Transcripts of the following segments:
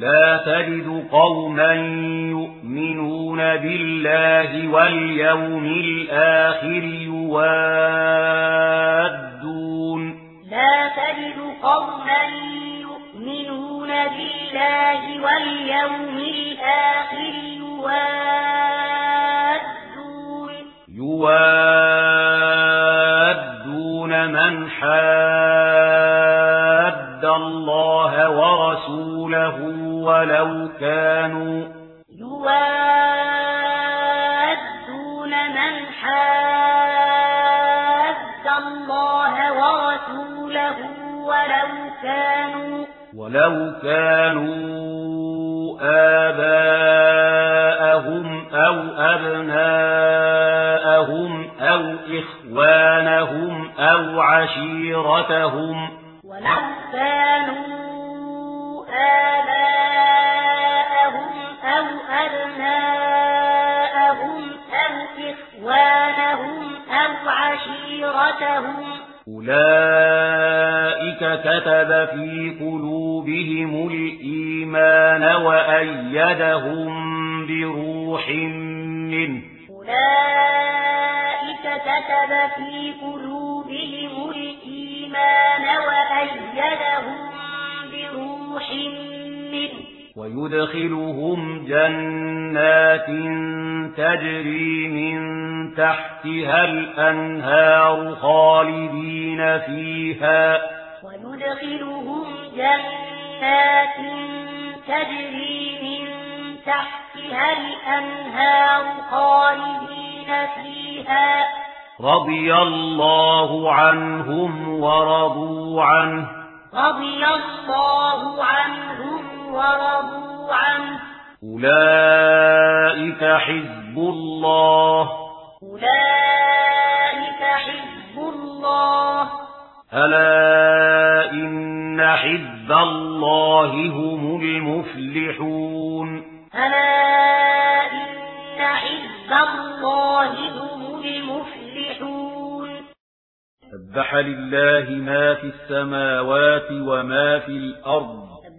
لا تجد قوما يؤمنون بالله واليوم الآخر يوادون. لا تجد قوما يؤمنون بالله واليوم الآخر يوادون. يوادون من حاد الله ورسوله. ولو كانوا يوادون من حاد الله ورسوله ولو كانوا ولو كانوا آباءهم أو أبناءهم أو إخوانهم أو عشيرتهم ولو كانوا أولئك كتب في قلوبهم الإيمان وأيدهم بروح منه أولئك كتب في قلوبهم الإيمان وأيدهم بروح منه ويدخلهم جنات تجري من تحتها الأنهار خالدين فيها. ويدخلهم جنات تجري من تحتها الأنهار خالدين فيها. رضي الله عنهم ورضوا عنه. رضي الله عنهم ورضوا عنه. أولئك حزب الله. أولئك حزب الله. ألا إن حزب الله هم المفلحون. ألا إن حزب الله هم المفلحون. سبح لله ما في السماوات وما في الأرض.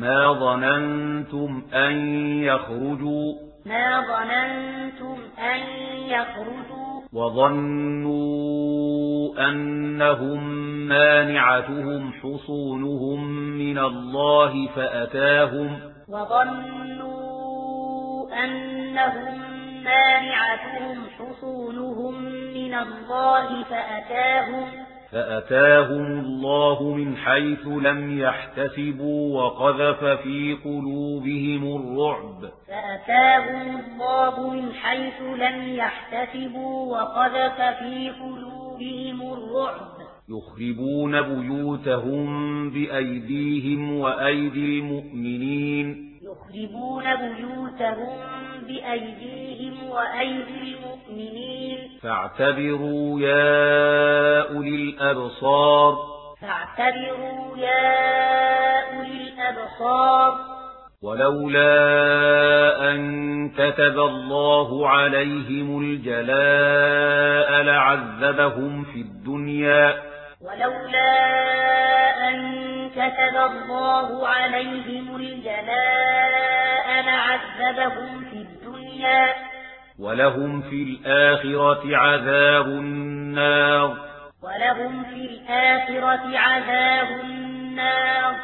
ما ظننتم أن يخرجوا ما ظننتم أن يخرجوا. وظنوا أنهم مانعتهم حصونهم من الله فأتاهم. وظنوا أنهم مانعتهم حصونهم من الله فأتاهم. فأتاهم الله من حيث لم يحتسبوا وقذف في قلوبهم الرعب فأتاهم الله من حيث لم يحتسبوا وقذف في قلوبهم الرعب يخربون بيوتهم بأيديهم وأيدي المؤمنين يخربون بيوتهم بأيديهم وأيدي المؤمنين. فاعتبروا يا أولي الأبصار. فاعتبروا يا أولي الأبصار. ولولا أن كتب الله عليهم الجلاء لعذبهم في الدنيا. ولولا أن كتب الله عليهم الجلاء لعذبهم فيها ولهم في الآخرة عذاب النار۔ ولهم في الآخرة عذاب النار۔